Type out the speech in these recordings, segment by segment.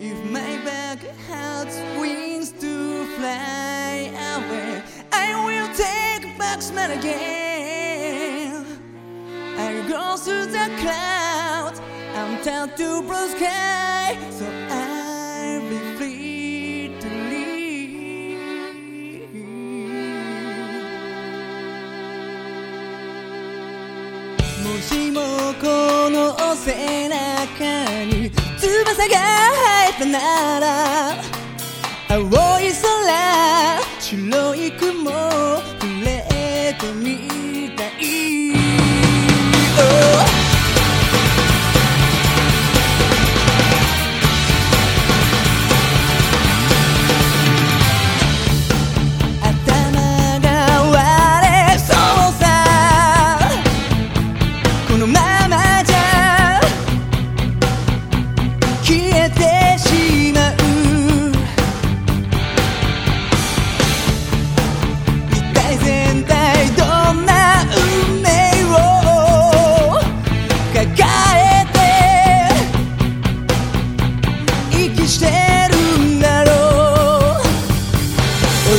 If my back has wings to fly away, I will take back smile again. I'll go through the clouds, I'm tied to blue sky, so I'll be free to leave. もしもこの背中に 翼が生えたなら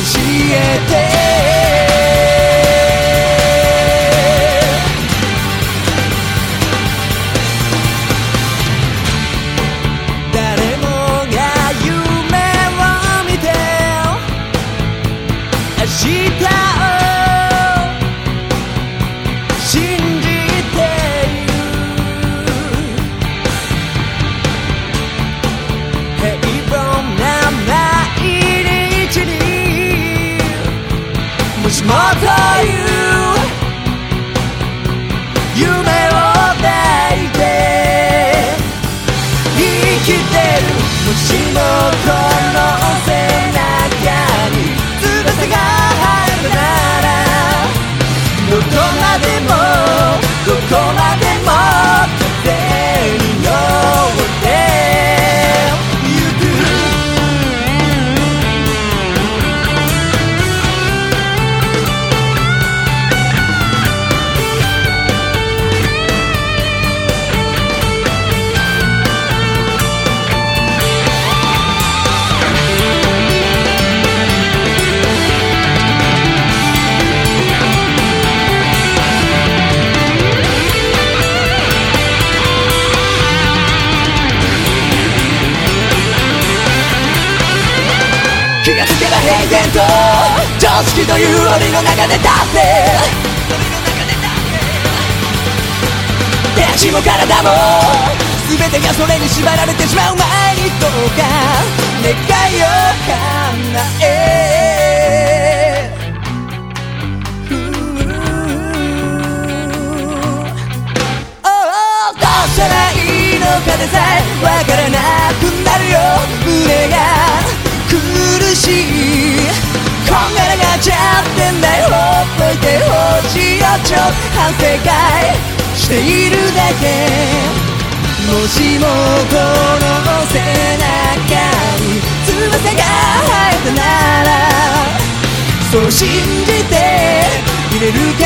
えてでもどこまで。つけば平然と常識という檻の中で立って手足も体も全てがそれに縛られてしまう前にどうか願いを叶えうおおどうしたらいいのかでさえわからなくなるよ。胸がしい。こんがらがっちゃってんだよ。ほっといてほしいよ。ちょ反省会しているだけ。もしもこの背中に翼が生えたならそう信じていれるか